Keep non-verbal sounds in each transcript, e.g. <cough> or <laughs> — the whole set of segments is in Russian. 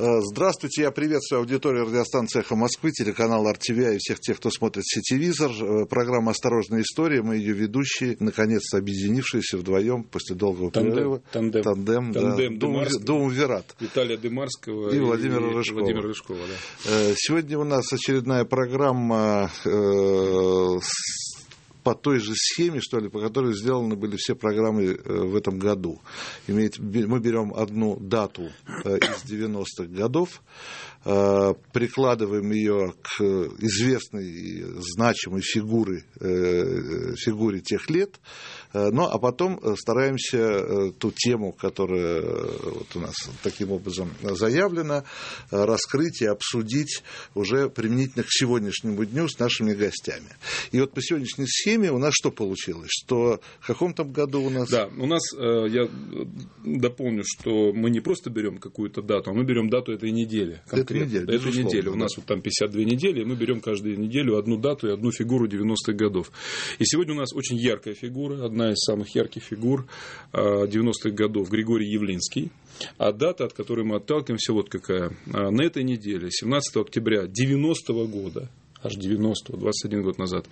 Здравствуйте, я приветствую аудиторию радиостанции «Эхо Москвы», телеканал RTVI и всех тех, кто смотрит сетевизор. Э, программа «Осторожная история», мы ее ведущие, наконец-то объединившиеся вдвоем после долгого тандем, перерыва. Тандем. Тандем, тандем да. Дум, Дум Вират. Виталия Демарского и, и Владимира Рыжкова. Владимира Рыжкова да. Э, сегодня у нас очередная программа э, по той же схеме, что ли, по которой сделаны были все программы в этом году. Имеет, мы берем одну дату из 90-х годов, прикладываем ее к известной значимой фигуре, фигуре тех лет, ну, а потом стараемся ту тему, которая вот у нас таким образом заявлена, раскрыть и обсудить уже применительно к сегодняшнему дню с нашими гостями. И вот по сегодняшней схеме у нас что получилось? Что в каком там году у нас... Да, у нас, я дополню, что мы не просто берем какую-то дату, а мы берем дату этой недели. Этой недели, Этой недели. У нас вот там 52 недели, и мы берем каждую неделю одну дату и одну фигуру 90-х годов. И сегодня у нас очень яркая фигура, одна из самых ярких фигур 90-х годов, Григорий Явлинский. А дата, от которой мы отталкиваемся, вот какая. На этой неделе, 17 октября 90 -го года, аж 90 21 год назад,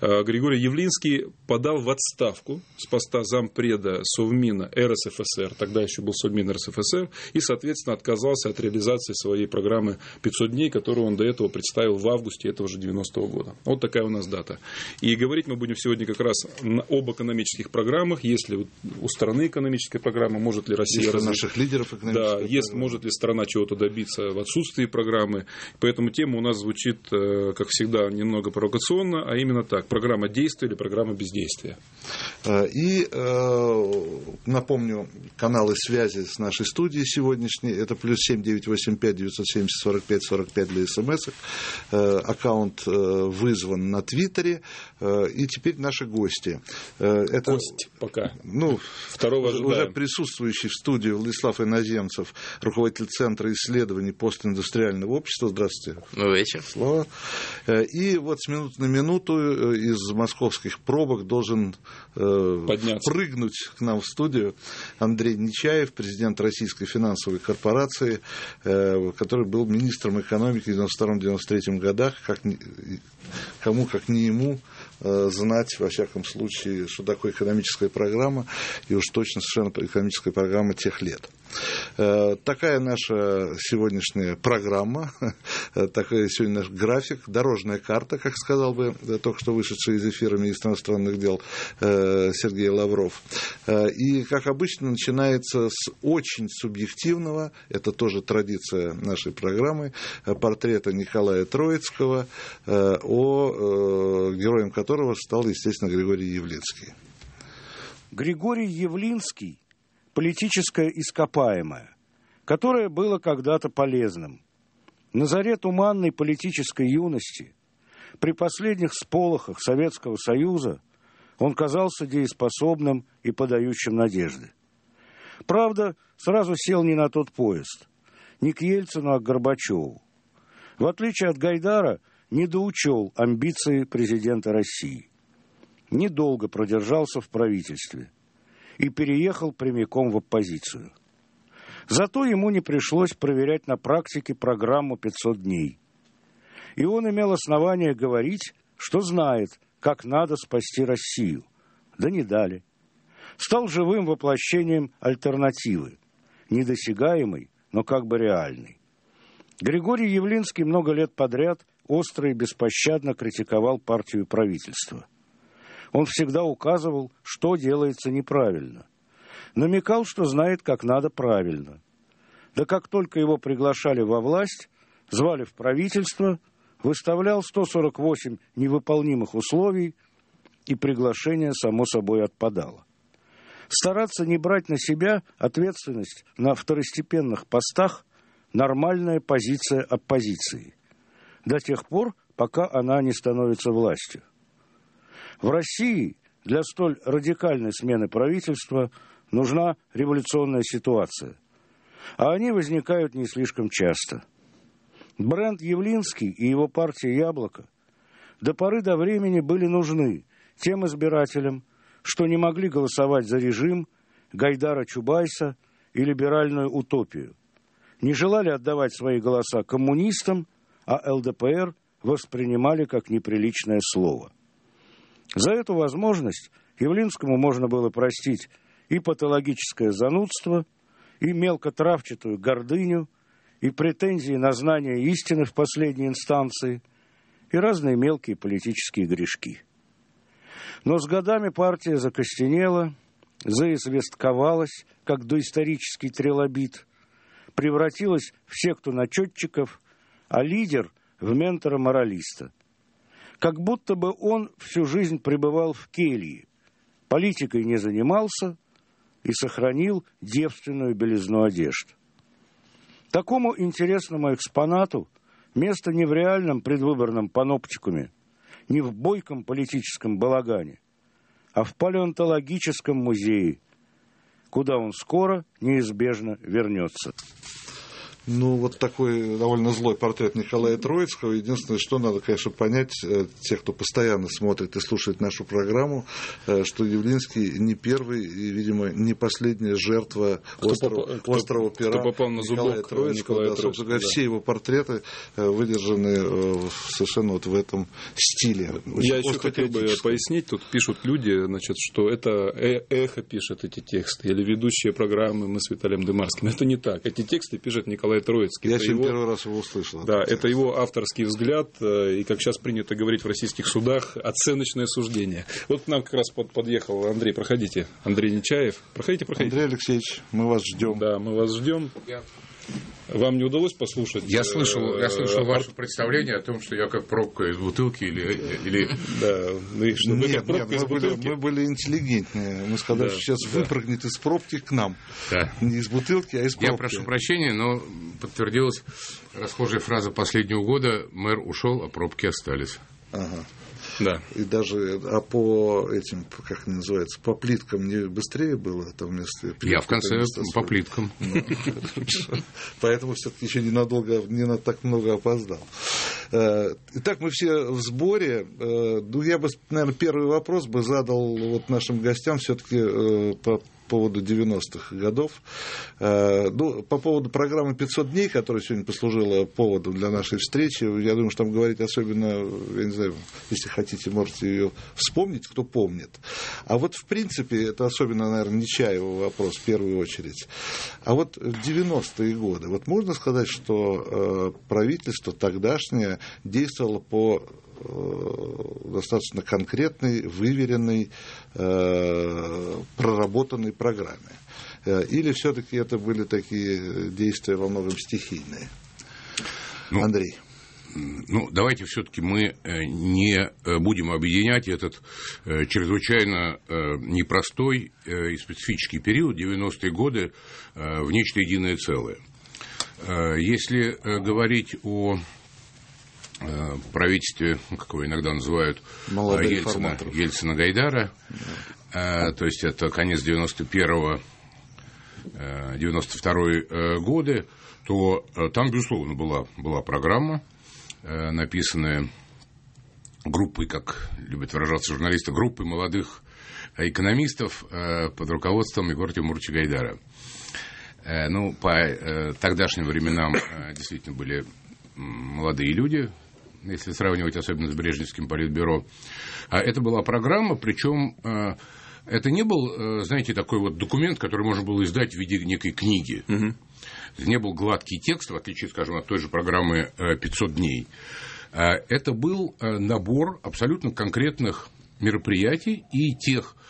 Григорий Явлинский подал в отставку с поста зампреда Совмина РСФСР, тогда еще был Совмин РСФСР, и, соответственно, отказался от реализации своей программы 500 дней, которую он до этого представил в августе этого же 90 -го года. Вот такая у нас дата. И говорить мы будем сегодня как раз об экономических программах, если у страны экономическая программа, может ли Россия... Если наших лидеров Да, есть, может ли страна чего-то добиться в отсутствии программы. Поэтому тема у нас звучит, как всегда немного провокационно, а именно так. Программа действия или программа бездействия. И э, напомню, каналы связи с нашей студией сегодняшней. Это плюс семь девять восемь пять девятьсот семьдесят сорок пять сорок пять для смс. Э, аккаунт э, вызван на Твиттере. Э, и теперь наши гости. Э, это, Гость пока. Ну, Второго уже, уже присутствующий в студии Владислав Иноземцев, руководитель Центра исследований постиндустриального общества. Здравствуйте. Добрый вечер. Слово. И вот с минуты на минуту из московских пробок должен Подняться. прыгнуть к нам в студию Андрей Нечаев, президент Российской финансовой корпорации, который был министром экономики в 92-93 годах, как, кому как не ему знать, во всяком случае, что такое экономическая программа, и уж точно совершенно экономическая программа тех лет. Такая наша сегодняшняя программа, <laughs> такой сегодня наш график, дорожная карта, как сказал бы только что вышедший из эфира министр иностранных дел Сергей Лавров. И, как обычно, начинается с очень субъективного, это тоже традиция нашей программы, портрета Николая Троицкого, о героем которого стал, естественно, Григорий Явлинский. Григорий Явлинский политическое ископаемое, которое было когда-то полезным. На заре туманной политической юности, при последних сполохах Советского Союза, он казался дееспособным и подающим надежды. Правда, сразу сел не на тот поезд, не к Ельцину, а к Горбачеву. В отличие от Гайдара, недоучел амбиции президента России. Недолго продержался в правительстве и переехал прямиком в оппозицию. Зато ему не пришлось проверять на практике программу 500 дней. И он имел основание говорить, что знает, как надо спасти Россию. Да не дали. Стал живым воплощением альтернативы, недосягаемой, но как бы реальной. Григорий Явлинский много лет подряд остро и беспощадно критиковал партию и правительство – он всегда указывал, что делается неправильно. Намекал, что знает, как надо правильно. Да как только его приглашали во власть, звали в правительство, выставлял 148 невыполнимых условий, и приглашение, само собой, отпадало. Стараться не брать на себя ответственность на второстепенных постах – нормальная позиция оппозиции, до тех пор, пока она не становится властью. В России для столь радикальной смены правительства нужна революционная ситуация, а они возникают не слишком часто. Бренд Явлинский и его партия «Яблоко» до поры до времени были нужны тем избирателям, что не могли голосовать за режим Гайдара Чубайса и либеральную утопию, не желали отдавать свои голоса коммунистам, а ЛДПР воспринимали как неприличное слово. За эту возможность Явлинскому можно было простить и патологическое занудство, и мелкотравчатую гордыню, и претензии на знание истины в последней инстанции, и разные мелкие политические грешки. Но с годами партия закостенела, заизвестковалась, как доисторический трилобит, превратилась в секту начетчиков, а лидер – в ментора-моралиста. Как будто бы он всю жизнь пребывал в келье, политикой не занимался и сохранил девственную белизну одежд. Такому интересному экспонату место не в реальном предвыборном паноптикуме, не в бойком политическом балагане, а в палеонтологическом музее, куда он скоро неизбежно вернется. Ну, вот такой довольно злой портрет Николая Троицкого. Единственное, что надо, конечно, понять, э, тех, кто постоянно смотрит и слушает нашу программу, э, что Явлинский не первый и, видимо, не последняя жертва кто острова, попал, острова Пера кто попал на зубок Николая Троицкого. Николая да, собственно говоря, да. все его портреты э, выдержаны совершенно вот в этом стиле. Я еще хотел бы пояснить, тут пишут люди, значит, что это эхо пишет эти тексты, или ведущие программы мы с Виталием Дымарским. Это не так. Эти тексты пишет Николай Николай Троицкий. Я сегодня первый раз его услышал. Да, это его авторский взгляд, э, и, как сейчас принято говорить в российских судах, оценочное суждение. Вот к нам как раз подъехал Андрей, проходите. Андрей Нечаев. Проходите, проходите. Андрей Алексеевич, мы вас ждем. Да, мы вас ждем. Вам не удалось послушать? Я слышал, я э, слышал ваше представление о том, что я как пробка из бутылки или... или... Да, ну и что нет, нет, мы, были, мы были интеллигентнее. Мы сказали, да, что сейчас да. выпрыгнет из пробки к нам. Да. Не из бутылки, а из пробки. Я прошу прощения, но подтвердилась расхожая фраза последнего года «мэр ушел, а пробки остались». Ага. Да. И даже, а по этим, как они называются, по плиткам не быстрее было там вместо... Я в конце по плиткам. Ну, Поэтому все-таки еще ненадолго, не на так много опоздал. Э, итак, мы все в сборе. Э, ну, я бы, наверное, первый вопрос бы задал вот нашим гостям все-таки э, по поводу 90-х годов. Э, ну, по поводу программы «500 дней», которая сегодня послужила поводом для нашей встречи, я думаю, что там говорить особенно, я не знаю, если хотите, можете ее вспомнить, кто помнит. А вот, в принципе, это особенно, наверное, Нечаева вопрос в первую очередь. А вот 90-е годы, вот можно сказать, что э, правительство тогдашнее действовало по достаточно конкретной, выверенной, э, проработанной программе. Э, или все-таки это были такие действия во многом стихийные? Ну, Андрей. Ну, давайте все-таки мы не будем объединять этот чрезвычайно непростой и специфический период, 90-е годы, в нечто единое целое. Если говорить о Э, правительстве, ну, как его иногда называют, э, Ельцина, Ельцина Гайдара, да. Э, то есть это конец 91-го, 92 годы, то там, безусловно, была, была программа, написанная группой, как любят выражаться журналисты, группой молодых экономистов под руководством Егора Тимуровича Гайдара. Ну, по тогдашним временам действительно были молодые люди, если сравнивать особенно с Брежневским политбюро. А это была программа, причем э, это не был, э, знаете, такой вот документ, который можно было издать в виде некой книги. Угу. Не был гладкий текст, в отличие, скажем, от той же программы «500 дней». Это был набор абсолютно конкретных мероприятий и тех Э,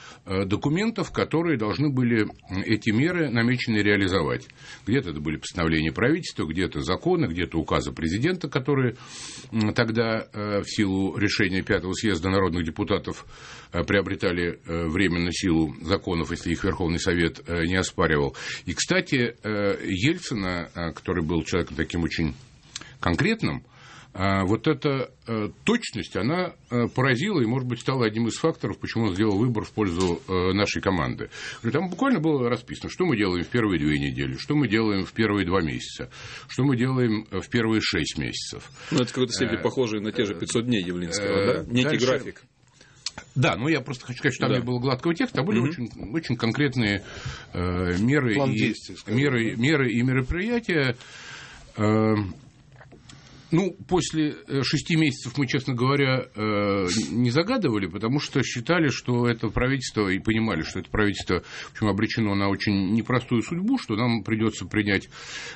документов, которые должны были эти меры намеченные реализовать. Где-то это были постановления правительства, где-то законы, где-то указы президента, которые тогда э, в силу решения Пятого съезда народных депутатов э, приобретали временно силу законов, если их Верховный Совет не оспаривал. И, кстати, Ельцина, который был человеком таким очень конкретным, А вот эта э, точность, она э, поразила и, может быть, стала одним из факторов, почему он сделал выбор в пользу э, нашей команды. Там буквально было расписано, что мы делаем в первые две недели, что мы делаем в первые два месяца, что мы делаем в первые шесть месяцев. Ну, это в какой-то степени похоже на те же 500 дней Явлинского, да? Некий график. Да, но я просто хочу сказать, что там да. не было гладкого текста, а были угу. очень, очень конкретные э, меры, и, действий, меры, меры и мероприятия. Э, ну, после э, шести месяцев мы, честно говоря, э, не загадывали, потому что считали, что это правительство, и понимали, что это правительство, в общем, обречено на очень непростую судьбу, что нам придется принять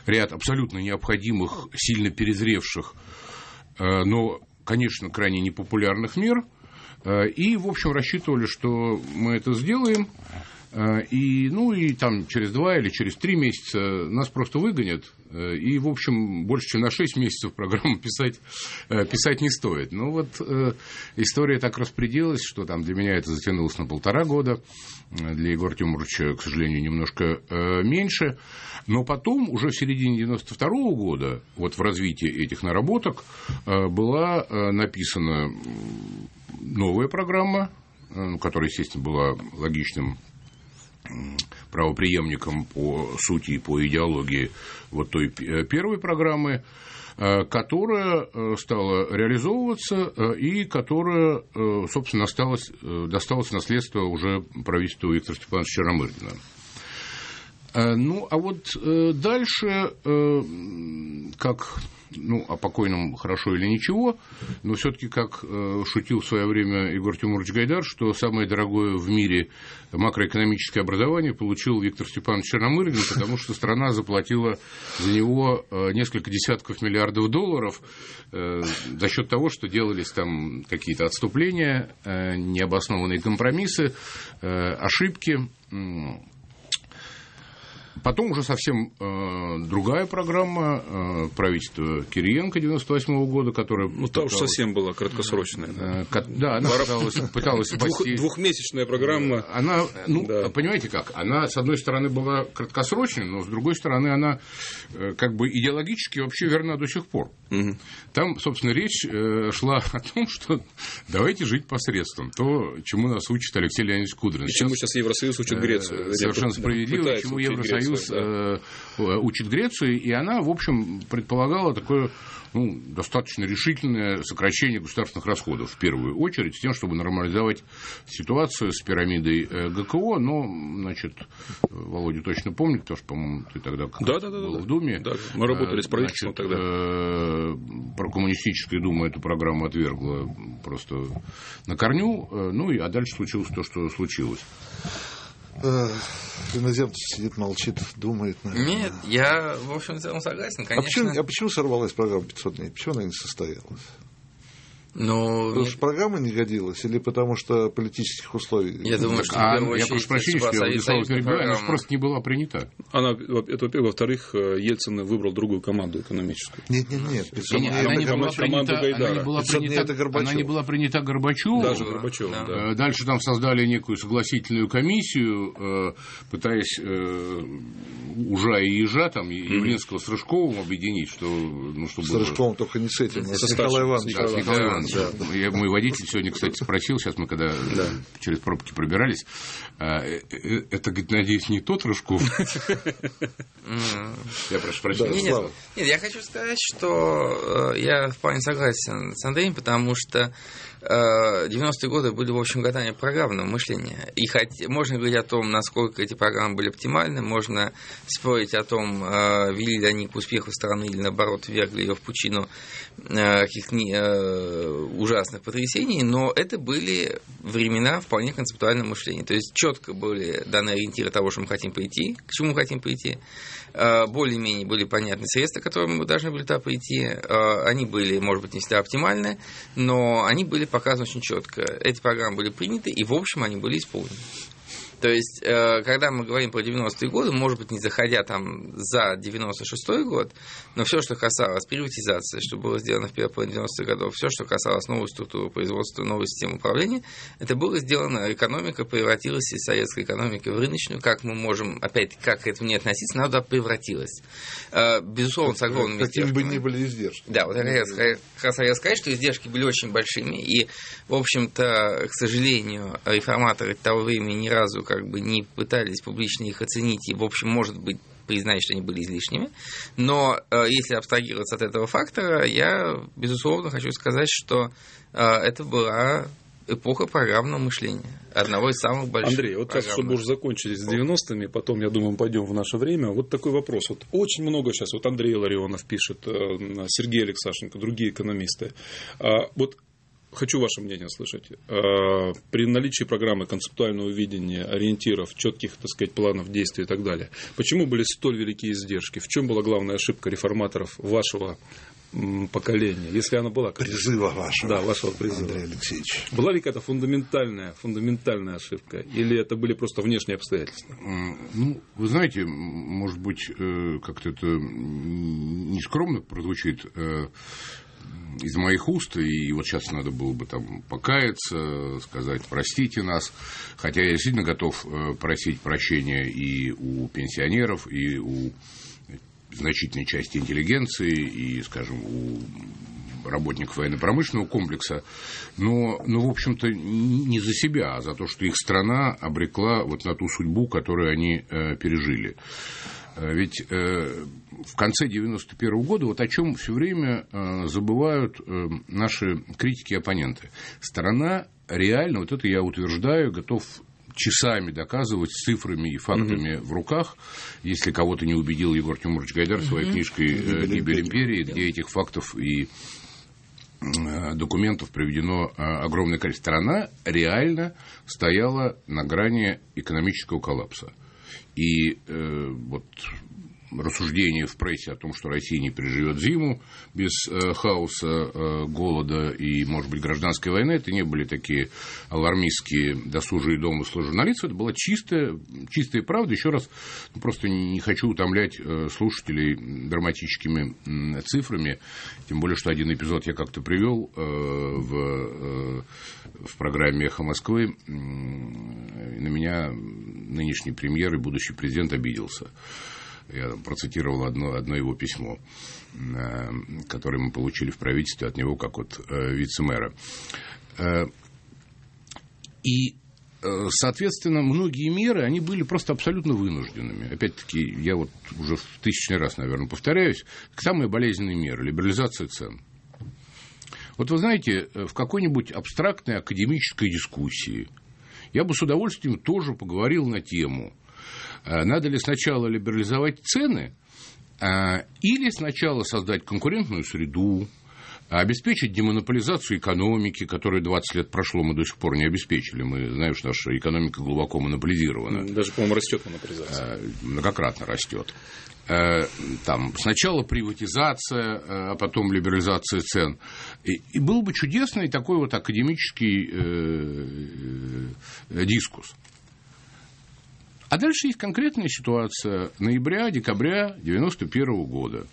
ряд абсолютно необходимых, сильно перезревших, э, но, конечно, крайне непопулярных мер. И, в общем, рассчитывали, что мы это сделаем. Э, и, ну, и там через два или через три месяца нас просто выгонят. Э, и, в общем, больше, чем на шесть месяцев программу <laughs> писать, э, писать не стоит. Ну, вот история так распределилась, что там для меня это затянулось на полтора года. Для Егора Тимуровича, к сожалению, немножко меньше. Но потом, уже в середине 92 -го года, вот в развитии этих наработок, была написана новая программа, которая, естественно, была логичным правоприемником по сути и по идеологии вот той э, первой программы, э, которая э, стала реализовываться и которая, собственно, осталась, досталась наследство уже правительству Виктора Степановича Черномырдина. Ну, а вот дальше, как ну, о покойном хорошо или ничего, но все-таки, как э, шутил в свое время Егор Тимурович Гайдар, что самое дорогое в мире макроэкономическое образование получил Виктор Степанович Черномырдин, потому что страна заплатила за него э, несколько десятков миллиардов долларов э, за счет того, что делались там какие-то отступления, необоснованные компромиссы, ошибки. Потом уже совсем э, другая программа э, правительства Кириенко 98 года, которая... Ну, та уж совсем была краткосрочная. Да, э, да она пыталась, пыталась спасти... Двух, двухмесячная программа. Она, ну, да. понимаете как, она, с одной стороны, была краткосрочной, но, с другой стороны, она э, как бы идеологически вообще верна до сих пор. Угу. Там, собственно, речь э, шла <laughs> о том, что давайте жить посредством. То, чему нас учит Алексей Леонидович Кудрин. И чему сейчас Евросоюз учит Грецию. Совершенно справедливо, чему Евросоюз Союз да. Э, учит Грецию, и она, в общем, предполагала такое ну, достаточно решительное сокращение государственных расходов в первую очередь, с тем, чтобы нормализовать ситуацию с пирамидой э, ГКО. Но, значит, Володя точно помнит, потому что, по-моему, ты тогда да, да, да, был да, в Думе. Да, мы работали с правительством значит, тогда. Э, Прокоммунистическая дума эту программу отвергла просто на корню. Ну, и, а дальше случилось то, что случилось. Иноземец сидит, молчит, думает. Наверное. Нет, я, в общем, целом согласен, конечно. А почему, а почему сорвалась программа 500 дней? Почему она не состоялась? Но... Потому что программа не годилась или потому что политических условий? Я думаю, что а, Я прошу прощения, что я Владислава перебиваю, она же просто не была принята. Она, это, во-первых. Во-вторых, э, Ельцин выбрал другую команду экономическую. Нет, нет, нет. не, она, не была принята, она не была принята, она не была принята Горбачевым. Даже Горбачевым, да. да. Э, дальше там создали некую согласительную комиссию, э, пытаясь ужа и ежа, там, Явлинского с Рыжковым объединить, что... Ну, чтобы с Рыжковым только не с этим, а с Николаем Ивановичем. Да. Я, мой водитель сегодня, кстати, спросил, сейчас мы когда да. через пробки пробирались, а, э, э, это, говорит, надеюсь, не тот Рыжков? Я прошу прощения. Нет, я хочу сказать, что э, я вполне согласен с Андреем, потому что 90-е годы были, в общем, годами программного мышления. И хоть, можно говорить о том, насколько эти программы были оптимальны, можно спорить о том, вели ли они к успеху страны или, наоборот, вергли ее в пучину каких-то ужасных потрясений, но это были времена вполне концептуального мышления. То есть четко были даны ориентиры того, что мы хотим пойти, к чему мы хотим пойти. А, более-менее были понятны средства, которые мы должны были туда пойти. А, они были, может быть, не всегда оптимальны, но они были показаны очень четко. Эти программы были приняты, и, в общем, они были исполнены. То есть, э, когда мы говорим про 90-е годы, может быть, не заходя там за 96-й год, но все, что касалось приватизации, что было сделано в первой половине 90-х годов, все, что касалось новой структуры производства, новой системы управления, это было сделано, экономика превратилась из советской экономики в рыночную, как мы можем, опять, как к этому не относиться, она туда превратилась. Э, безусловно, с огромными Какими бы ни были издержки. Да, вот я хотел сказать, что издержки были очень большими, и, в общем-то, к сожалению, реформаторы того времени ни разу как бы не пытались публично их оценить, и, в общем, может быть, признать, что они были излишними. Но э, если абстрагироваться от этого фактора, я, безусловно, хочу сказать, что э, это была эпоха программного мышления. Одного из самых больших. Андрей, вот сейчас, чтобы уже закончились с 90-ми, потом, я думаю, пойдем в наше время. Вот такой вопрос. Вот очень много сейчас, вот Андрей Ларионов пишет, э, Сергей Алексашенко, другие экономисты. А, вот Хочу ваше мнение слышать. А, при наличии программы концептуального видения, ориентиров, четких, так сказать, планов действий и так далее, почему были столь великие издержки? В чем была главная ошибка реформаторов вашего поколения, если она была. Конечно. Призыва вашего. Да, вашего призыва. Андрей Алексеевич. Была ли какая-то фундаментальная, фундаментальная ошибка? Или это были просто внешние обстоятельства? Ну, вы знаете, может быть, э, как-то это нескромно прозвучит э, из моих уст, и вот сейчас надо было бы там покаяться, сказать, простите нас, хотя я действительно готов э, просить прощения и у пенсионеров, и у значительной части интеллигенции и, скажем, у работников военно-промышленного комплекса, но, но, в общем-то, не за себя, а за то, что их страна обрекла вот на ту судьбу, которую они э, пережили. Э, ведь э, в конце 91 года вот о чем все время э, забывают э, наши критики и оппоненты. Страна реально, вот это я утверждаю, готов часами доказывать с цифрами и фактами mm-hmm. в руках, если кого-то не убедил Егор Тимурович Гайдар своей mm-hmm. книжкой э, «Гибель империи», где этих фактов и э, документов приведено э, огромное количество. Страна реально стояла на грани экономического коллапса. И э, вот рассуждения в прессе о том, что Россия не переживет зиму без э, хаоса, э, голода и, может быть, гражданской войны, это не были такие алармистские досужие домыслы журналистов, это была чистая, чистая правда. Еще раз, ну, просто не хочу утомлять э, слушателей драматическими цифрами, тем более, что один эпизод я как-то привел э, в, э, в программе «Эхо Москвы», на меня нынешний премьер и будущий президент обиделся. Я процитировал одно, одно его письмо, э, которое мы получили в правительстве от него как от э, вице-мэра. Э, и Соответственно, многие меры, они были просто абсолютно вынужденными. Опять-таки, я вот уже в тысячный раз, наверное, повторяюсь, самые болезненные меры – либерализация цен. Вот вы знаете, в какой-нибудь абстрактной академической дискуссии я бы с удовольствием тоже поговорил на тему – надо ли сначала либерализовать цены, э, или сначала создать конкурентную среду, обеспечить демонополизацию экономики, которую 20 лет прошло, мы до сих пор не обеспечили. Мы знаем, что наша экономика глубоко монополизирована. Даже, по-моему, растет монополизация. Э, многократно растет. Там сначала приватизация, а потом либерализация цен. И, был бы чудесный такой вот академический э, дискус. А дальше есть конкретная ситуация ноября-декабря 1991 года.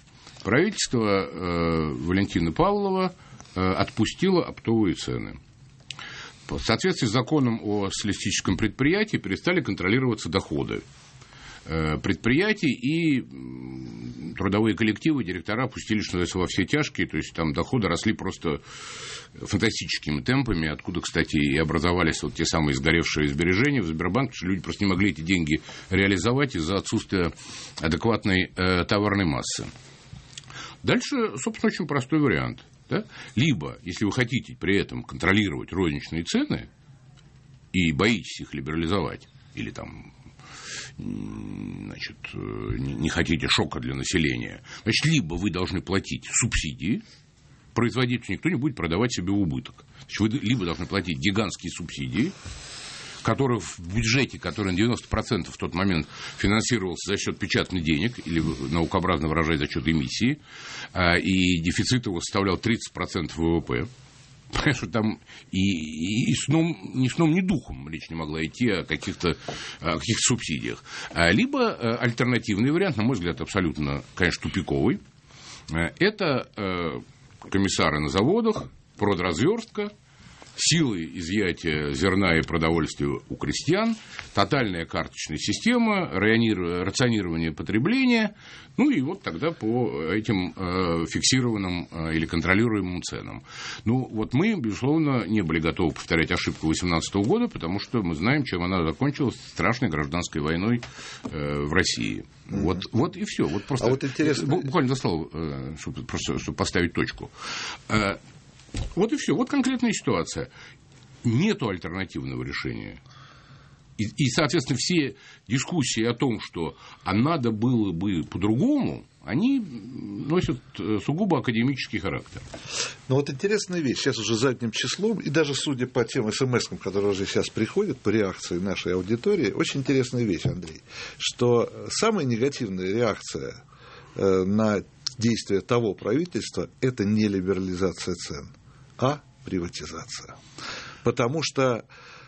Правительство э, Валентина Павлова э, отпустило оптовые цены. В соответствии с законом о социалистическом предприятии перестали контролироваться доходы предприятий и трудовые коллективы, директора опустили, что называется, во все тяжкие, то есть там доходы росли просто фантастическими темпами, откуда, кстати, и образовались вот те самые сгоревшие сбережения в Сбербанке, что люди просто не могли эти деньги реализовать из-за отсутствия адекватной э, товарной массы. Дальше, собственно, очень простой вариант. Да? Либо, если вы хотите при этом контролировать розничные цены и боитесь их либерализовать, или там значит, э, не хотите шока для населения, значит, либо вы должны платить субсидии, производитель никто не будет продавать себе убыток. Значит, вы либо должны платить гигантские субсидии, которые в бюджете, который на 90% в тот момент финансировался за счет печатных денег, или наукообразно выражаясь, за счет эмиссии, а, и дефицит его составлял 30% ВВП. Что там и, и, сном, ни сном, ни духом речь не могла идти о каких-то, каких субсидиях. А, либо э, альтернативный вариант, на мой взгляд, абсолютно, конечно, тупиковый. Э, это э, комиссары на заводах, продразверстка, силы изъятия зерна и продовольствия у крестьян, тотальная карточная система, рационирование потребления, ну и вот тогда по этим э, фиксированным э, или контролируемым ценам. Ну вот мы, безусловно, не были готовы повторять ошибку 2018 года, потому что мы знаем, чем она закончилась страшной гражданской войной э, в России. Вот, вот и все. Вот просто, а вот интересно... Буквально за слово, чтобы, просто, чтобы поставить точку. Вот и все. Вот конкретная ситуация. Нету альтернативного решения. И, и, соответственно, все дискуссии о том, что а надо было бы по-другому, они носят э, сугубо академический характер. Ну вот интересная вещь, сейчас уже задним числом, и даже судя по тем смс, которые уже сейчас приходят по реакции нашей аудитории, очень интересная вещь, Андрей, что самая негативная реакция э, на действия того правительства – это не либерализация цен а приватизация. Потому что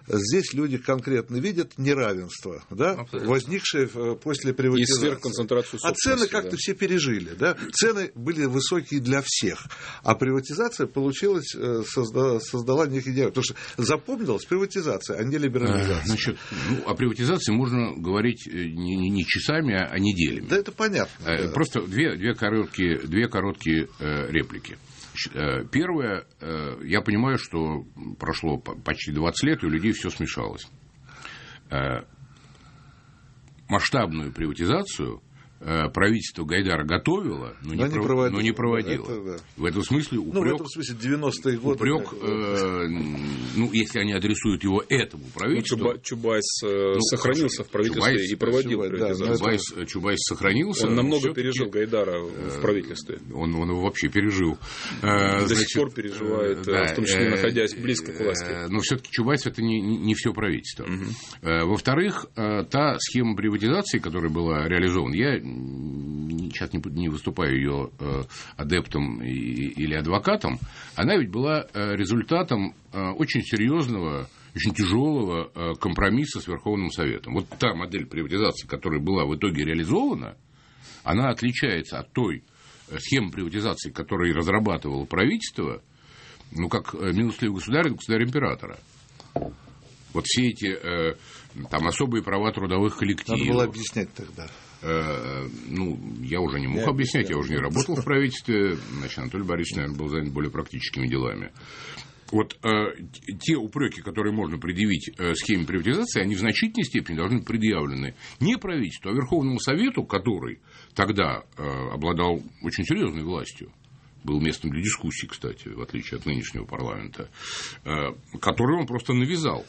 здесь люди конкретно видят неравенство, да, возникшее э, после приватизации. И сверхконцентрацию А цены как-то да. все пережили. Да? Цены были высокие для всех. А приватизация получилась, э, создала, создала некий диалог. Потому что запомнилась приватизация, а не либерализация. Значит, ну, о приватизации можно говорить не, не, не часами, а неделями. Да, это понятно. Да. Просто две, две короткие, две короткие э, реплики. Э, первое, э, я понимаю, что прошло почти 20 лет, и у людей все смешалось. Э, масштабную приватизацию правительство Гайдара готовило, но, но, не, не, проводило. Но не проводило. Это, да. В этом смысле упрек... Ну, в этом смысле 90-е годы. Упрек, э, ну, если они адресуют его этому правительству... Ну, Чуба, Чубайс э, ну, сохранился в правительстве Чубайс, и проводил Чубайс, приватизацию. Да, Чубайс, это... Чубайс сохранился. Он намного пережил Гайдара в правительстве. Он, он его вообще пережил. До Значит, сих пор переживает, да, в том числе находясь близко к власти. Но все-таки Чубайс это не, не все правительство. Угу. Во-вторых, та схема приватизации, которая была реализована, я сейчас не, не выступаю ее э, адептом или адвокатом, она ведь была э, результатом э, очень серьезного очень тяжелого компромисса с Верховным Советом. Вот та модель приватизации, которая была в итоге реализована, она отличается от той схемы приватизации, которую разрабатывало правительство, ну, как милостливый государь, государь императора. Вот все эти э, там особые права трудовых коллективов. Надо было объяснять тогда. Э, ну, я уже не мог я объяснять, я уже не работал в правительстве, значит, Анатолий Борисович, наверное, был занят более практическими делами. Вот э, те упреки, которые можно предъявить э, схеме приватизации, они в значительной степени должны быть предъявлены не правительству, а Верховному Совету, который тогда э, обладал очень серьезной властью, был местом для дискуссий, кстати, в отличие от нынешнего парламента, э, который он просто навязал.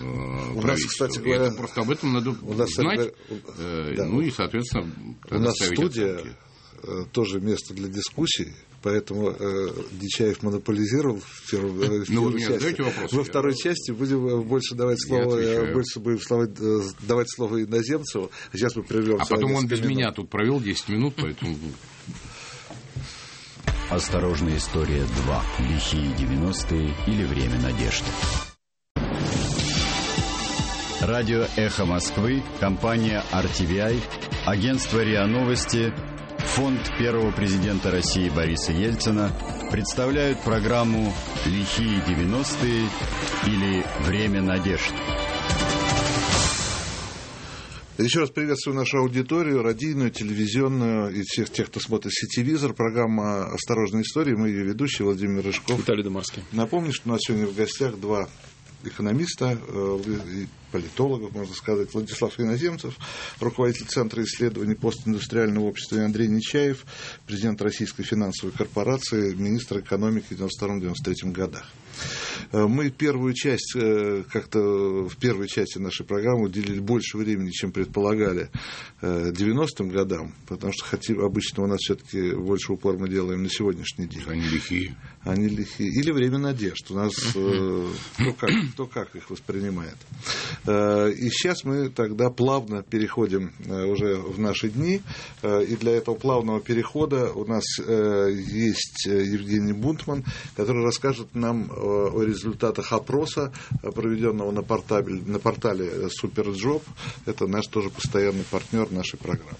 Э, у нас, кстати говоря, это просто об этом надо у нас знать, э, да, ну и, соответственно, у нас студия оценки. Э, тоже место для дискуссий, поэтому э, Дичаев монополизировал в первом, в ну, первой части. Вопрос, Во второй части будем больше давать слово, больше будем слово, давать слово иноземцу. А сейчас мы прервем. А потом он без минут. меня тут провел 10 минут, поэтому... Осторожная история 2. Лихие 90-е или время надежды. Радио «Эхо Москвы», компания RTVI, агентство РИА Новости, фонд первого президента России Бориса Ельцина представляют программу «Лихие 90-е» или «Время надежд». Еще раз приветствую нашу аудиторию, радийную, телевизионную и всех тех, кто смотрит сетевизор. Программа «Осторожная история». Мы ее ведущие Владимир Рыжков. Виталий Домарский. Напомню, что у нас сегодня в гостях два экономиста, э, политологов, можно сказать, Владислав Иноземцев, руководитель Центра исследований постиндустриального общества, Андрей Нечаев, президент Российской финансовой корпорации, министр экономики в 1992-1993 годах. Мы первую часть, как-то в первой части нашей программы уделили больше времени, чем предполагали 90-м годам, потому что хотим, обычно у нас все-таки больше упор мы делаем на сегодняшний день. Они лихие. Они лихие. Или время надежд. У нас кто, как, кто как их воспринимает. И сейчас мы тогда плавно переходим уже в наши дни. И для этого плавного перехода у нас есть Евгений Бунтман, который расскажет нам о результатах опроса, проведенного на портале, на портале SuperJob. Это наш тоже постоянный партнер нашей программы.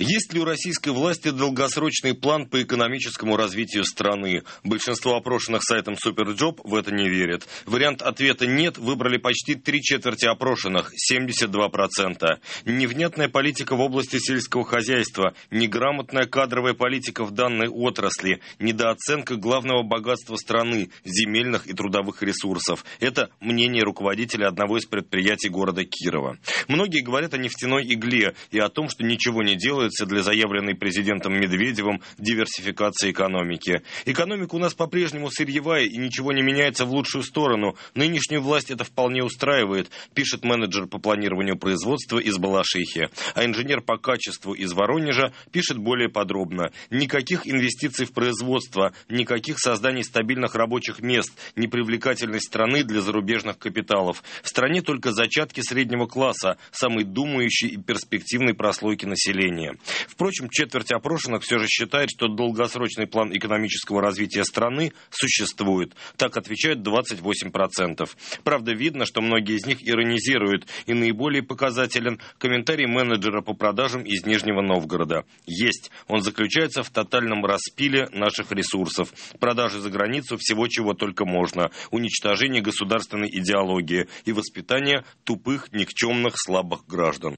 Есть ли у российской власти долгосрочный план по экономическому развитию страны? Большинство опрошенных сайтом SuperJob в это не верят. Вариант ответа «нет» выбрали почти три четверти опрошенных, 72%. Невнятная политика в области сельского хозяйства, неграмотная кадровая политика в данной отрасли, недооценка главного богатства страны, земельных и трудовых ресурсов. Это мнение руководителя одного из предприятий города Кирова. Многие говорят о нефтяной игле и о том, что ничего не делают требуется для заявленной президентом Медведевым диверсификации экономики. Экономика у нас по-прежнему сырьевая и ничего не меняется в лучшую сторону. Нынешнюю власть это вполне устраивает, пишет менеджер по планированию производства из Балашихи. А инженер по качеству из Воронежа пишет более подробно. Никаких инвестиций в производство, никаких созданий стабильных рабочих мест, непривлекательность страны для зарубежных капиталов. В стране только зачатки среднего класса, самой думающей и перспективной прослойки населения. Впрочем, четверть опрошенных все же считает, что долгосрочный план экономического развития страны существует. Так отвечают 28%. Правда, видно, что многие из них иронизируют, и наиболее показателен комментарий менеджера по продажам из Нижнего Новгорода. Есть. Он заключается в тотальном распиле наших ресурсов. Продажи за границу всего чего только можно. Уничтожение государственной идеологии и воспитание тупых, никчемных, слабых граждан.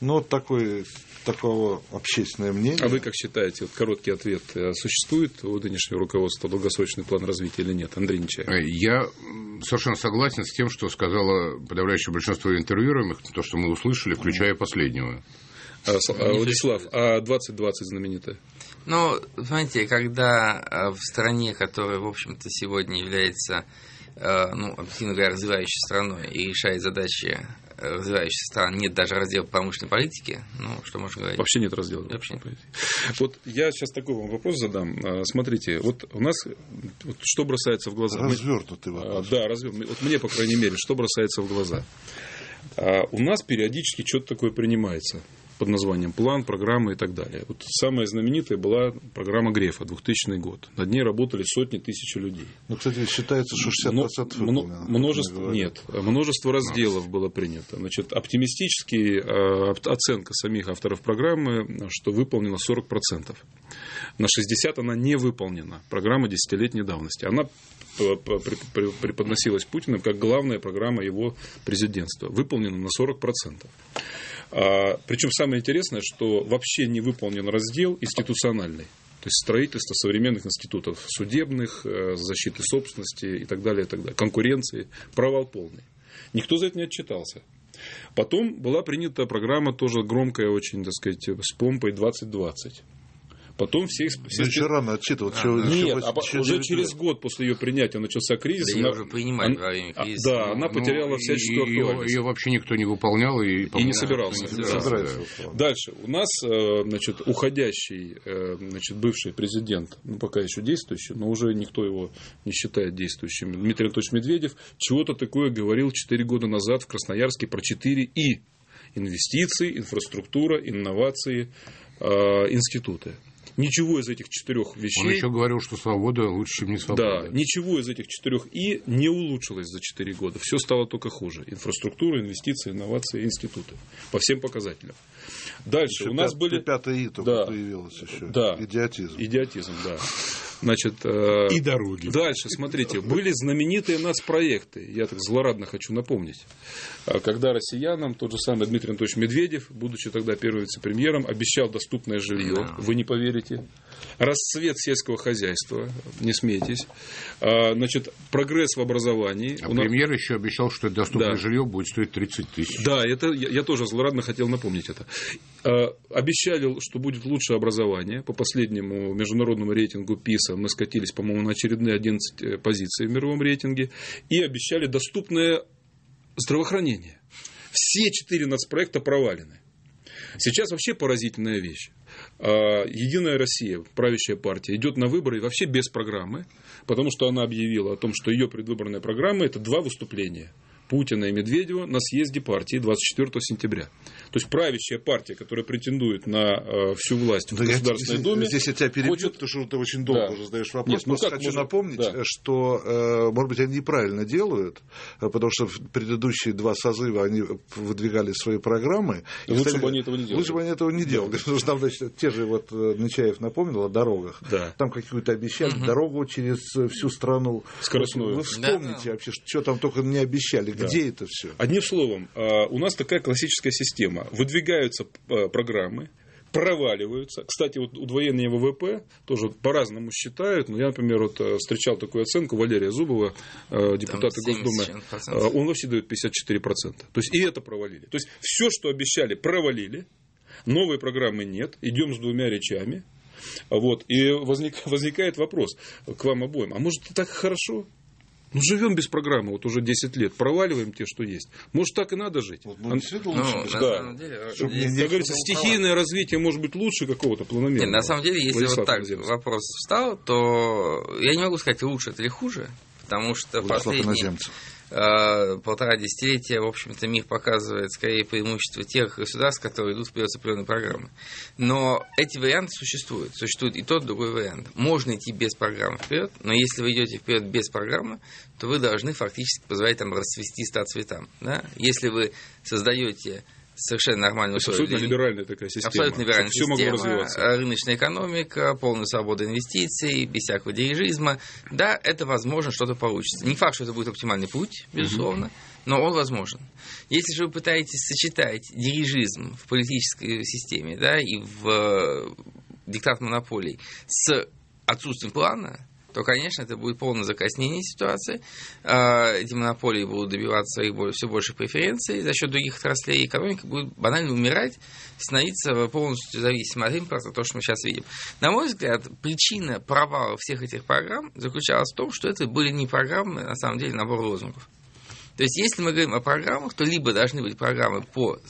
Ну, вот такой, такого общественное мнение. А вы как считаете, вот короткий ответ, э, существует у нынешнего руководства долгосрочный план развития или нет? Андрей Нечаев. Э, я совершенно согласен с тем, что сказала подавляющее большинство интервьюируемых, то, что мы услышали, включая последнего. А, а, Владислав, а 2020 знаменитая? Ну, знаете, когда э, в стране, которая, в общем-то, сегодня является ну, объективно говоря, развивающей страной и решает задачи развивающихся стран нет даже раздела промышленной политики, ну, что можно говорить? Вообще нет раздела. Вообще нет. Вот я сейчас такой вам вопрос задам. А, смотрите, вот у нас вот что бросается в глаза? Развернутый вопрос. А, да, развернутый. Вот мне, по крайней мере, что бросается в глаза? А, у нас периодически что-то такое принимается под названием «План», «Программа» и так далее. Вот самая знаменитая была программа Грефа, 2000 год. Над ней работали сотни тысяч людей. Ну, кстати, считается, что 60% выполнено. Множество, нет, множество разделов было принято. Значит, оптимистически э, оценка самих авторов программы, что выполнено 40%. На 60% она не выполнена. Программа десятилетней давности. Она преподносилась Путиным как главная программа его президентства. Выполнена на 40%. А, причем самое интересное, что вообще не выполнен раздел институциональный. То есть строительство современных институтов судебных, э, защиты собственности и так далее, и так далее. Конкуренции. Провал полный. Никто за это не отчитался. Потом была принята программа тоже громкая очень, так сказать, с помпой 2020. Потом все... все еще рано отчитываться. А, нет, а уже через год после ее принятия начался кризис. Да она, уже принимали она, во время кризиса. Да, она ну, потеряла ну, всяческую актуальность. Ее вообще никто не выполнял. И, и не собирался. Не собирался. Да. Дальше. У нас, э, значит, уходящий, э, значит, бывший президент, ну, пока еще действующий, но уже никто его не считает действующим, Дмитрий Анатольевич Медведев, чего-то такое говорил 4 года назад в Красноярске про 4 И. Инвестиции, инфраструктура, инновации, э, институты. Ничего из этих четырех вещей... Он еще говорил, что свобода лучше, чем не свобода. Да, ничего из этих четырех «и» не улучшилось за четыре года. Все стало только хуже. Инфраструктура, инвестиции, инновации, институты. По всем показателям. Дальше еще у нас пят, были... Пятое «и» только да, появилось еще. Да. Идиотизм. Идиотизм, да. Значит, э, и дороги. Дальше, смотрите, были знаменитые нацпроекты. Я так злорадно хочу напомнить. А когда россиянам тот же самый Дмитрий Анатольевич Медведев, будучи тогда первым вице-премьером, обещал доступное жилье, вы не поверите, расцвет сельского хозяйства, не смейтесь, а, значит, прогресс в образовании. А премьер еще обещал, что доступное да. жилье будет стоить 30 тысяч. Да, это я, я тоже злорадно хотел напомнить это. Э, обещали, что будет лучшее образование. По последнему международному рейтингу ПИСа мы скатились, по-моему, на очередные 11 э, позиций в мировом рейтинге. И обещали доступное здравоохранение. Все четыре нацпроекта провалены. Сейчас вообще поразительная вещь. Э, Единая Россия, правящая партия, идет на выборы вообще без программы, потому что она объявила о том, что ее предвыборная программа это два выступления – Путина и Медведева на съезде партии 24 сентября. То есть правящая партия, которая претендует на э, всю власть в Государственной я, Думе. Здесь я тебя перебью, хочет... потому что ты очень долго да. уже задаешь вопрос. Нет, ну Просто как хочу можно... напомнить, да. что, э, может быть, они неправильно делают, э, потому что в предыдущие два созыва они выдвигали свои программы. Лучше стали... бы они этого не делали. Лучше бы они этого не делали. Потому что там, значит, те же вот Нечаев напомнил о дорогах. Да. Там какую-то обещали угу. дорогу через всю страну. Скоростную. Вы вспомните да. вообще, что там только не обещали. Да. Где это все? Одним словом, у нас такая классическая система. Выдвигаются а, программы, проваливаются. Кстати, вот удвоение ВВП тоже по-разному считают. Но я, например, вот э, встречал такую оценку Валерия Зубова, э, депутата Госдумы. Он вообще дает 54%. То есть и это провалили. То есть все, что обещали, провалили. Новой программы нет. Идем с двумя речами. Вот. И возник, возникает вопрос к вам обоим. А может, так хорошо? Ну, живем без программы, вот уже 10 лет, проваливаем те, что есть. Может, так и надо жить. Вот, ну, действительно лучше. Ну, да. самом деле, Чтобы, как говорится, стихийное развитие может быть лучше какого-то планомерного. Нет, на самом деле, если Владислав вот так Иноземцев. вопрос встал, то я не могу сказать, лучше это или хуже, потому что Владислав последние... Иноземцев Э, полтора десятилетия, в общем-то, мир показывает скорее преимущество тех государств, которые идут вперед с определенной программы. Но эти варианты существуют. Существует и тот, и другой вариант. Можно идти без программы вперед, но если вы идете вперед без программы, то вы должны фактически позволять там расцвести ста цветам. Да? Если вы создаете совершенно нормальная условия. Абсолютно либеральная такая система. Абсолютно либеральная система, могло развиваться. рыночная экономика, полная свобода инвестиций, без всякого дирижизма. Да, это возможно, что-то получится. Не факт, что это будет оптимальный путь, безусловно, угу. но он возможен. Если же вы пытаетесь сочетать дирижизм в политической системе да, и в э, диктат монополий с отсутствием плана, то, конечно, это будет полное закоснение ситуации. А, эти монополии будут добиваться своих все больше преференций за счет других отраслей. Экономика будет банально умирать, становиться полностью зависимой от импорта, то, что мы сейчас видим. На мой взгляд, причина провала всех этих программ заключалась в том, что это были не программы, на самом деле, набор лозунгов. То есть, если мы говорим о программах, то либо должны быть программы по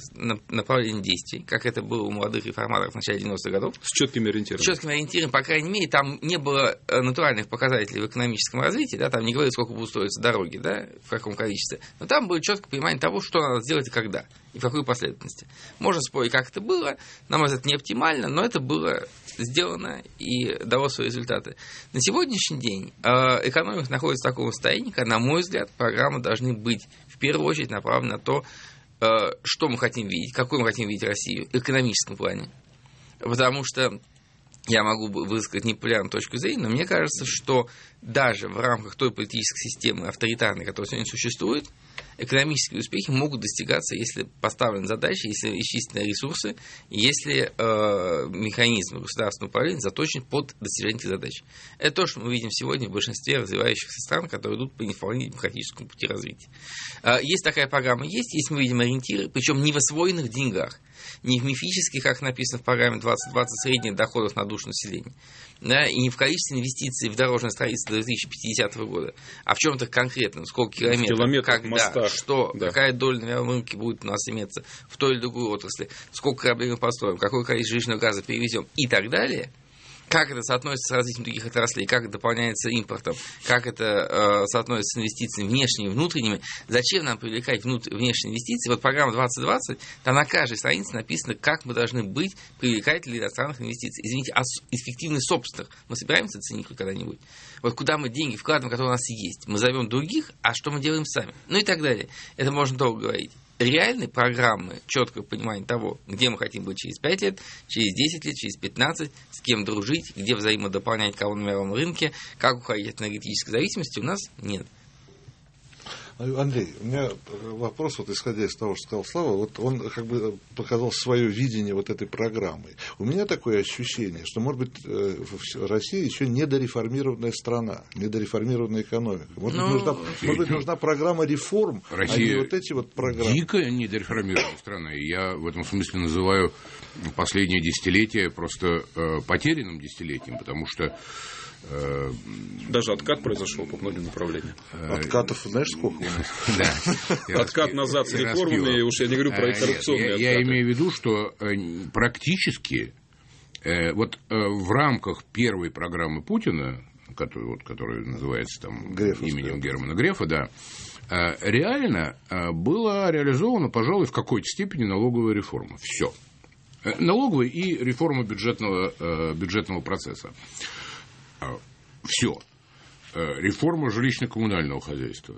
направлению действий, как это было у молодых реформаторов в начале 90-х годов. С четкими ориентирами. С четкими ориентирами, по крайней мере, там не было э, натуральных показателей в экономическом развитии, да, там не говорили, сколько будут строиться дороги, да, в каком количестве, но там было четкое понимание того, что надо сделать и когда, и в какой последовательности. Можно спорить, как это было, на мой взгляд, не оптимально, но это было сделано и дало свои результаты. На сегодняшний день э, экономика находится в таком состоянии, когда, на мой взгляд, программы должны быть в первую очередь направлены на то, э, что мы хотим видеть, какой мы хотим видеть Россию в экономическом плане. Потому что я могу высказать непопулярную точку зрения, но мне кажется, что даже в рамках той политической системы авторитарной, которая сегодня существует, экономические успехи могут достигаться, если поставлены задачи, если исчислены ресурсы, если э, механизм государственного управления заточен под достижение этих задач. Это то, что мы видим сегодня в большинстве развивающихся стран, которые идут по не вполне демократическому пути развития. Э, есть такая программа, есть, есть мы видим ориентиры, причем не в освоенных деньгах, не в мифических, как написано в программе 2020, средних доходов на душу населения, да, и не в количестве инвестиций в дорожное строительство до 2050 года, а в чем-то конкретном, сколько километров, километров когда, что, да. какая доля на рынке будет у нас иметься в той или другой отрасли, сколько кораблей мы построим, какое количество жирного газа перевезем и так далее – как это соотносится с развитием других отраслей, как это дополняется импортом, как это э, соотносится с инвестициями внешними и внутренними, зачем нам привлекать внут... внешние инвестиции. Вот программа 2020, там на каждой странице написано, как мы должны быть привлекатели иностранных инвестиций. Извините, а эффективных собственных мы собираемся ценить когда-нибудь? Вот куда мы деньги вкладываем, которые у нас есть? Мы зовем других, а что мы делаем сами? Ну и так далее. Это можно долго говорить реальной программы, четкое понимание того, где мы хотим быть через 5 лет, через 10 лет, через 15, с кем дружить, где взаимодополнять кого на мировом рынке, как уходить от энергетической зависимости, у нас нет. Андрей, у меня вопрос, вот исходя из того, что сказал Слава, вот он как бы показал свое видение вот этой программы. У меня такое ощущение, что, может быть, Россия еще недореформированная страна, недореформированная экономика. Может, ну, быть, нужна, может быть, нужна программа реформ, Россия а не вот эти вот программы. Дикая недореформированная страна. И я в этом смысле называю последнее десятилетие просто э, потерянным десятилетием, потому что э, даже откат произошел по многим направлениям. Э, Откатов, знаешь, сколько? <laughs> Откат назад с реформами, уж я не говорю про коррупционные Я имею в виду, что практически вот в рамках первой программы Путина, которая, вот, называется там именем Германа Грефа, да, реально была реализована, пожалуй, в какой-то степени налоговая реформа. Все. Э, налоговой и реформа бюджетного, э, бюджетного процесса. А, Все. Э, реформа жилищно-коммунального хозяйства.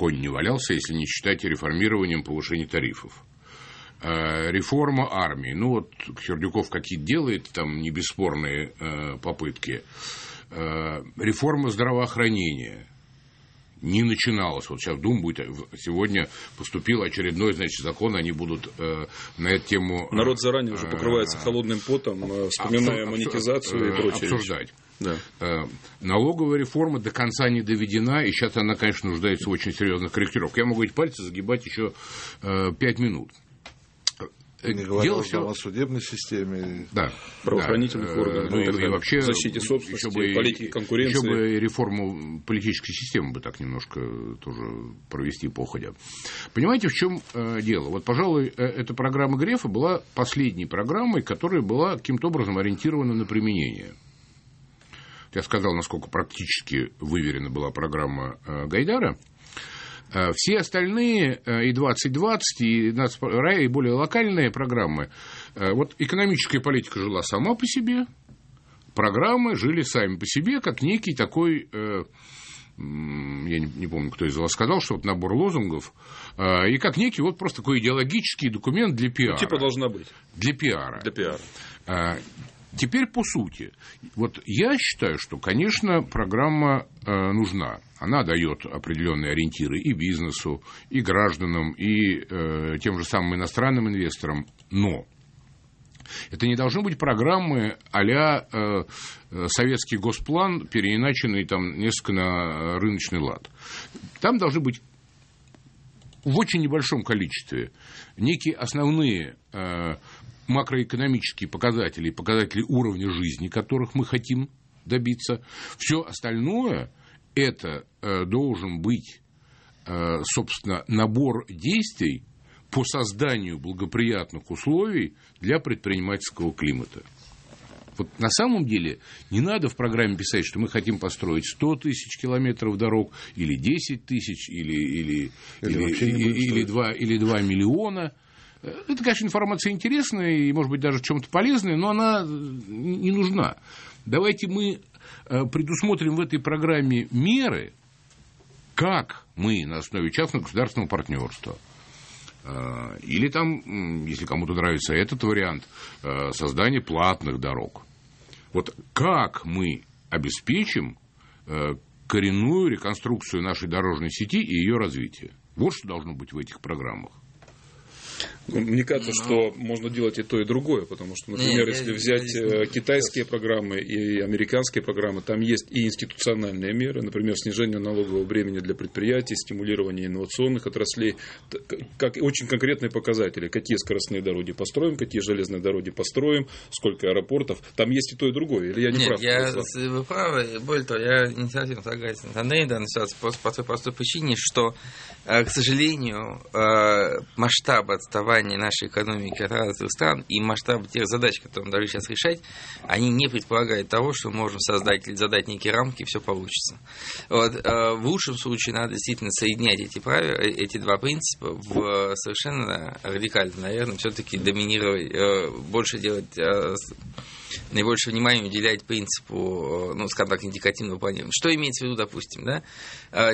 Конь не валялся, если не считать реформированием повышения тарифов. Реформа армии. Ну, вот Сердюков какие-то делает, там не бесспорные попытки. Реформа здравоохранения не начиналось. Вот сейчас Дум будет, сегодня поступил очередной, значит, закон, они будут э, на эту тему... Э, Народ заранее уже покрывается э, холодным потом, э, вспоминая абсу- монетизацию и прочее. Обсуждать. Да. Э, налоговая реформа до конца не доведена, и сейчас она, конечно, нуждается в очень серьезных корректировках. Я могу эти пальцы загибать еще э, пять минут. Не говоря все... о судебной системе. Да. Правоохранительных да. органах. Ну, и, и вообще защите собственности, еще бы, политики конкуренции. Еще бы реформу политической системы бы так немножко тоже провести походя. Понимаете, в чем э, дело? Вот, пожалуй, э, эта программа Грефа была последней программой, которая была каким-то образом ориентирована на применение. Я сказал, насколько практически выверена была программа э, Гайдара – Э, все остальные, э, и 2020, и, и более локальные программы, вот экономическая политика жила сама по себе, программы жили сами по себе, как некий такой, я не, помню, кто из вас сказал, что вот набор лозунгов, и как некий вот просто такой идеологический документ для пиара. Типа должна быть. Для пиара. Для пиара. Теперь по сути. Вот я считаю, что, конечно, программа нужна она дает определенные ориентиры и бизнесу, и гражданам, и э, тем же самым иностранным инвесторам. Но это не должны быть программы а-ля э, советский госплан, переиначенный там несколько на рыночный лад. Там должны быть в очень небольшом количестве некие основные э, макроэкономические показатели, показатели уровня жизни, которых мы хотим добиться. Все остальное это э, должен быть, э, собственно, набор действий по созданию благоприятных условий для предпринимательского климата. Вот на самом деле не надо в программе писать, что мы хотим построить 100 тысяч километров дорог, или 10 тысяч, или, или, или, или, или, 2, или 2 миллиона. Это, конечно, информация интересная и, может быть, даже чем-то полезная, но она не нужна. Давайте мы Э, предусмотрим в этой программе меры, как мы на основе частно-государственного партнерства э, или там, если кому-то нравится этот вариант, э, создание платных дорог. Вот как мы обеспечим коренную реконструкцию нашей дорожной сети и ее развитие. Вот что должно быть в этих программах. Мне кажется, Но... что можно делать и то, и другое, потому что, например, Нет, если я, взять я, я, китайские я... программы и американские программы, там есть и институциональные меры, например, снижение налогового бремени для предприятий, стимулирование инновационных отраслей, как очень конкретные показатели, какие скоростные дороги построим, какие железные дороги построим, сколько аэропортов. Там есть и то, и другое. Или я не Нет, прав? Я, вы правы. Более того, я не совсем согласен с Андреем в данной ситуации по той простой причине, что, э, к сожалению, э, масштаб отставания формирования нашей экономики от развитых стран и масштаб тех задач, которые мы должны сейчас решать, они не предполагают того, что мы можем создать или задать некие рамки, и все получится. Вот, э, в лучшем случае надо действительно соединять эти, правила, э, эти два принципа в совершенно радикально, наверное, все-таки доминировать, э, больше делать наибольшее внимание уделять принципу, ну, скажем так, индикативного планирования. Что имеется в виду, допустим, да?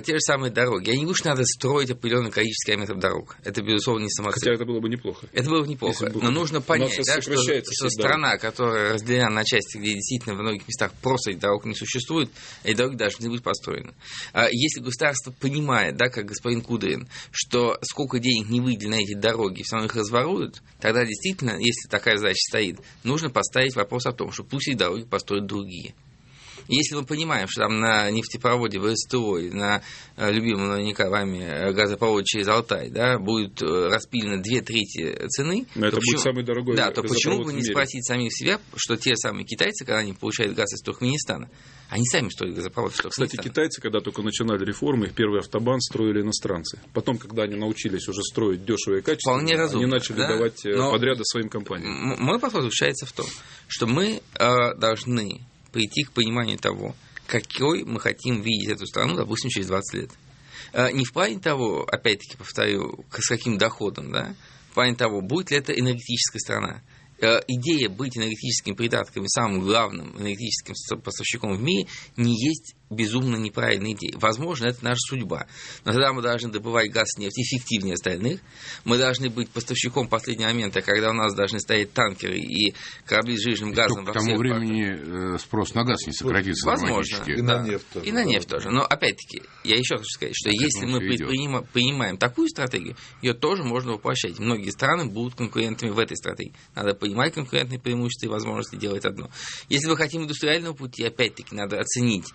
Те же самые дороги. Я не говорю, что надо строить определенное количество километров дорог. Это, безусловно, не самоцель. Хотя это было бы неплохо. Это было бы неплохо. Но нужно понять, да, что, что страна, которая разделена на части, где действительно в многих местах просто этих дорог не существует, эти дороги должны быть построены. А если государство понимает, да, как господин Кудрин, что сколько денег не выделено на эти дороги, все равно их разворуют, тогда действительно, если такая задача стоит, нужно поставить вопрос о том, что пусть эти дороги построят другие. Если мы понимаем, что там на нефтепроводе в СТО, на э, любимом наверняка вами э, газопроводе через Алтай, да, будет э, распилено две трети цены, Но это почему, будет самый дорогой Да, то почему бы не спросить самих себя, что те самые китайцы, когда они получают газ из Туркменистана, они сами строят газопровод из Кстати, китайцы, когда только начинали реформы, их первый автобан строили иностранцы. Потом, когда они научились уже строить дешево и качественно, Вполне разумно, они начали да? давать Но подряды своим компаниям. Мой подход заключается в том, что мы э, должны прийти к пониманию того, какой мы хотим видеть эту страну, допустим, через 20 лет. Э, не в плане того, опять-таки повторю, с каким доходом, да, в плане того, будет ли это энергетическая страна, Э, идея быть энергетическими придатками, самым главным энергетическим поставщиком в мире, не есть безумно неправильная идея. Возможно, это наша судьба. Но тогда мы должны добывать газ и нефть эффективнее остальных. Мы должны быть поставщиком последнего момента, когда у нас должны стоять танкеры и корабли с жирным газом. к тому времени портах. Э, спрос на газ не сократится Возможно. И да. на нефть тоже. И на нефть тоже. Но опять-таки, я еще хочу сказать, что если мы предпринимаем, принимаем такую стратегию, ее тоже можно воплощать. Многие страны будут конкурентами в этой стратегии. Надо понимать конкурентные преимущества и возможности делать одно. Если мы хотим индустриального пути, опять-таки надо оценить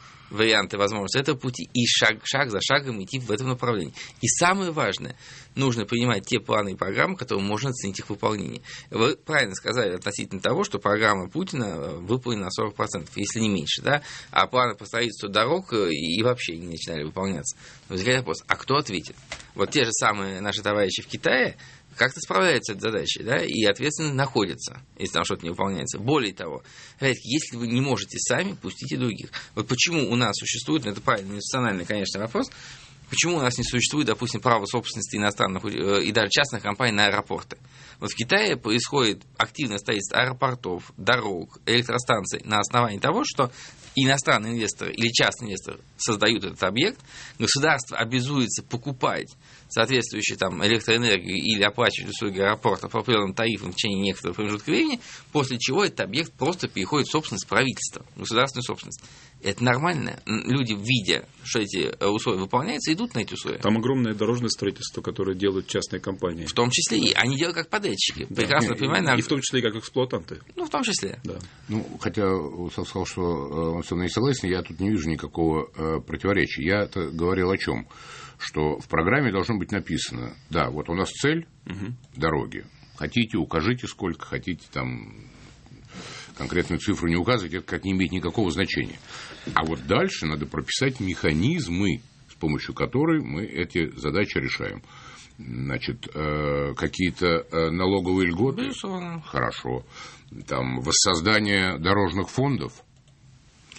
варианты возможности этого пути и шаг, шаг за шагом идти в этом направлении. И самое важное, нужно принимать те планы и программы, которые можно оценить их выполнение. Вы правильно сказали относительно того, что программа Путина э, выполнена на 40%, если не меньше, да, а планы по строительству дорог э, и вообще не начинали выполняться. Возникает вопрос, а кто ответит? Вот те же самые наши товарищи в Китае, как-то справляются с этой задачей, да, и ответственно находятся, если там что-то не выполняется. Более того, если вы не можете сами, пустите других. Вот почему у нас существует, ну, это правильный национальный, конечно, вопрос, почему у нас не существует, допустим, право собственности иностранных э, и даже частных компаний на аэропорты. Вот в Китае происходит активное строительство аэропортов, дорог, электростанций на основании того, что иностранный инвестор или частный инвестор создают этот объект, государство обязуется покупать соответствующую там электроэнергию или оплачивать услуги аэропорта по определенным тарифам в течение некоторого промежутка времени, после чего этот объект просто переходит в собственность правительства, государственную собственность. Это нормально. Люди, видя, что эти э, условия выполняются, идут на эти условия. Там огромное дорожное строительство, которое делают частные компании. В том числе и они делают как подрядчики. Да. Прекрасно понимают. И в том числе и как эксплуатанты. Ну, в том числе. Да. Ну, хотя Усал сказал, что э, он со мной не согласен, я тут не вижу никакого э, противоречия. Я говорил о чем? что в программе должно быть написано, да, вот у нас цель угу. дороги. Хотите, укажите сколько, хотите там конкретную цифру не указывать, это как не имеет никакого значения. А вот дальше надо прописать механизмы, с помощью которых мы эти задачи решаем. Значит, э, какие-то э, налоговые льготы. Безусловно. Хорошо. Там воссоздание дорожных фондов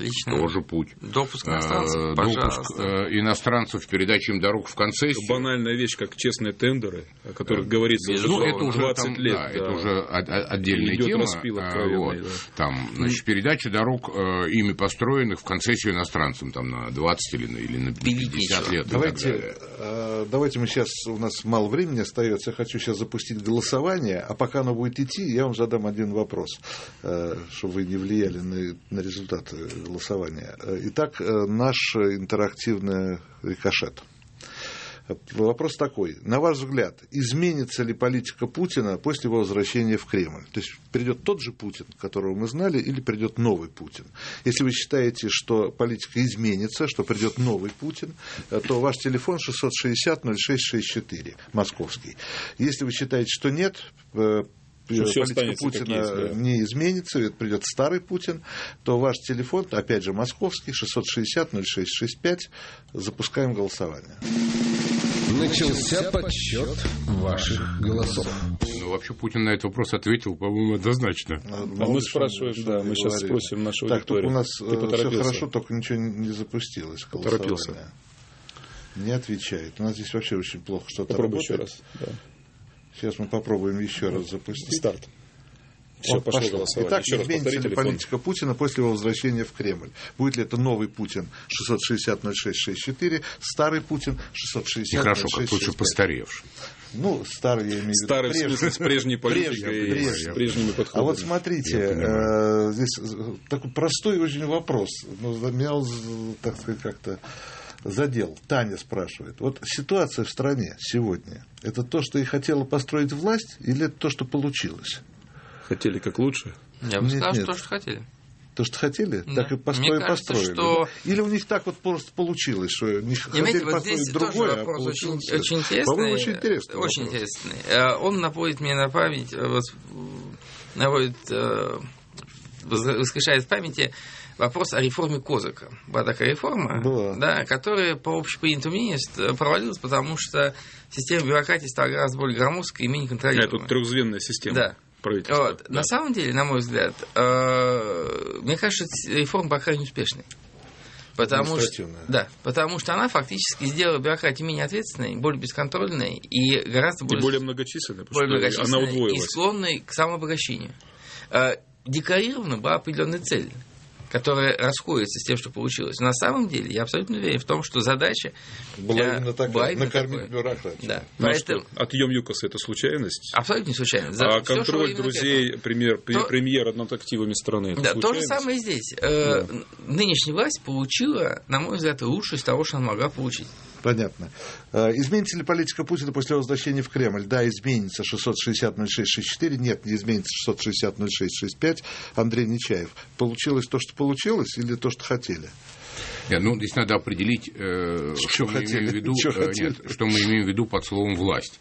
Отлично. Тоже путь. Допуск иностранцев, а, Допуск э, иностранцев, передача им дорог в концессию. Банальная вещь, как честные тендеры, о которых говорится уже ну, это уже 20 там, лет. Да, да. Это уже отдельная Идет тема. А, вот. да. Там, значит, передача дорог э, ими построенных в концессию иностранцам там, на 20 или на, или на 50 лет. Давайте, э, давайте мы сейчас, у нас мало времени остается, я хочу сейчас запустить голосование, а пока оно будет идти, я вам задам один вопрос, чтобы вы не влияли на, на результаты голосования. Итак, э, наш интерактивный рикошет. Вопрос такой. На ваш взгляд, изменится ли политика Путина после его возвращения в Кремль? То есть придет тот же Путин, которого мы знали, или придет новый Путин? Если вы считаете, что политика изменится, что придет новый Путин, э, то ваш телефон 660-0664, московский. Если вы считаете, что нет, э, что политика Путина не изменится, это придет старый Путин, то ваш телефон, опять же, московский, 660-0665, запускаем голосование. Начался подсчет ваших голосов. Ну, вообще Путин на этот вопрос ответил, по-моему, однозначно. А, а мы спрашиваем, да, мы сейчас говорили. спросим нашу так, аудиторию. У нас э, все хорошо, только ничего не запустилось. Поторопился. Не отвечает. У нас здесь вообще очень плохо что-то Попробуй работает. еще раз. Да. Сейчас мы попробуем еще раз запустить. Старт. Все, Вот пошло пошло. голосование. Итак, Еще раз изменится ли телефон. политика Путина после его возвращения в Кремль? Будет ли это новый Путин 660-06-64, старый Путин 660 Нехорошо, как лучше постаревший. Ну, старый, я имею в виду. Старый в прежний. смысле с прежней политикой Прежний, и с прежними подходами. А вот смотрите, э, здесь такой простой очень вопрос. Ну, за- меня, так сказать, как-то задел. Таня спрашивает. Вот ситуация в стране сегодня, это то, что и хотела построить власть, или это то, что получилось? Хотели как лучше. Я бы Нет, сказал, нет. что то, что хотели. То, что хотели, Да. так и постро- Мне кажется, построили. что-? Или у них так вот просто получилось, что не хотели Понимаете, вот построить здесь другое, тоже а вопрос очень, получилось это. очень интересный. По-моему, очень интересный Очень вопрос. интересный. Э, Он наводит мне на память, э, наводит, э, воскрешает в памяти вопрос о реформе Козыка. Была такая реформа, Была. да, которая, по общепринятому мнению, провалилась, потому что система бюрократии стала гораздо более громоздкой и менее Это контролируемой. трехзвенная система Да. правительства. Вот. Да. На самом деле, на мой взгляд, э, мне кажется, реформа пока крайне успешной. Потому что, да, потому что она фактически сделала бюрократию менее ответственной, более бесконтрольной и гораздо И более, более многочисленная, потому более что она многочисленной и удвоилась. склонной к самообогащению. Э, Декорирована была определенная цель которая расходится с тем, что получилось. На самом деле, я абсолютно уверен в том, что задача Была э, именно такая, была именно накормить бюрократию. Да. Ну, а Поэтому что, отъем ЮКОСа это случайность? абсолютно не случайно. За- а шло контроль друзей премьер, То- премьера над активами страны это Да, то же случайность? самое и здесь. Э, Нынешняя власть получила, на мой взгляд, лучшее из того, что она могла получить. Понятно. Э, Изменится ли политика Путина после возвращения в Кремль? Да, изменится 660-06-64. Нет, не изменится 660-06-65. Андрей Нечаев. Получилось то, что получилось, или то, что хотели? Нет, ну, здесь надо определить, э, Что что, мы хотели, имеем в виду, что э, нет, что мы имеем в виду под словом власть.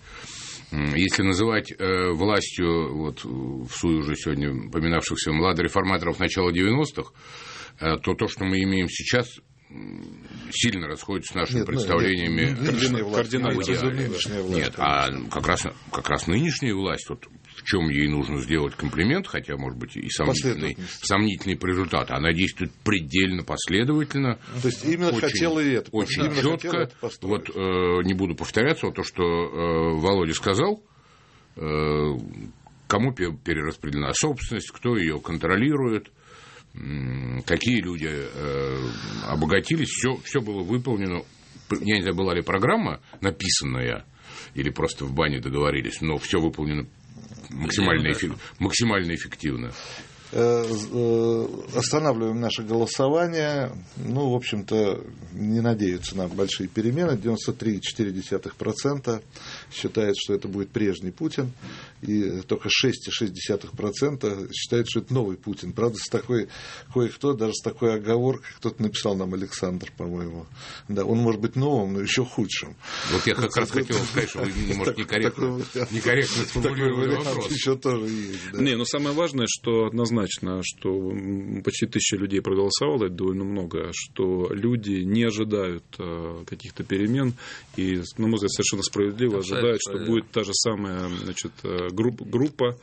Если называть э, властью, вот в сую уже сегодня поминавшихся младореформаторов начала 90-х, э, то то, что мы имеем сейчас, сильно расходится с нашими Нет, ну, представлениями. нет, власть, кардинально власть, Нет, а как раз, как раз нынешняя власть, вот в чем ей нужно сделать комплимент, хотя, может быть, и сомнительный, сомнительный по результату, она действует предельно последовательно. То есть именно хотела и это. Очень Именно четко. это построить. Вот э, не буду повторяться, вот то, что э, Володя сказал, э, кому пе- перераспределена собственность, кто ее контролирует, какие люди э, обогатились, все, все было выполнено. Я не знаю, была ли программа написанная, или просто в бане договорились, но все выполнено максимально, эффек- максимально эффективно. Э, э, Останавливаем наше голосование. Ну, в общем-то, не надеются на большие перемены. 93,4% считает, что это будет прежний Путин. И только 6,6% считают, что это новый Путин. Правда, с такой, кое-кто, даже с такой оговоркой, кто-то написал нам Александр, по-моему. Да, он может быть новым, но еще худшим. Вот я как раз хотел сказать, что вы, <laughs> может, некорректно, некорректно сформулировали вопрос. еще тоже есть. да. Не, но самое важное, что однозначно, что м, почти тысяча людей проголосовало, это довольно много, что люди не ожидают э, каких-то перемен. И, на мой взгляд, совершенно справедливо ожидают, что будет та же самая значит, э, групп- группа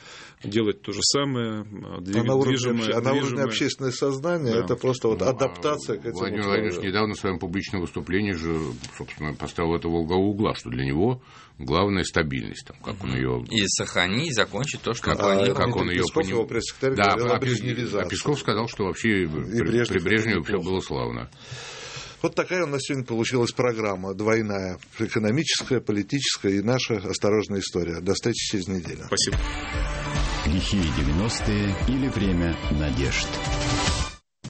делать то же самое, двиг- А на уровне, движимое- а на уровне движимое- общественного сознания Да. это просто вот Ну, а адаптация к этому. Владимир Владимирович недавно в своем публичном выступлении же, собственно, поставил это в угла, что для него главная стабильность, там, как он ее... И сохранить, закончить то, что Как, он А планировал. как он ее Песков, поним- его пресс-секретарь, да, говорил а, Пес- а Песков сказал, что вообще при, Брежнев при Брежневе все было славно. Вот такая у нас сегодня получилась программа двойная. Экономическая, политическая и наша осторожная история. До встречи через неделю. Спасибо. Лихие 90-е или время надежд.